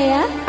ya.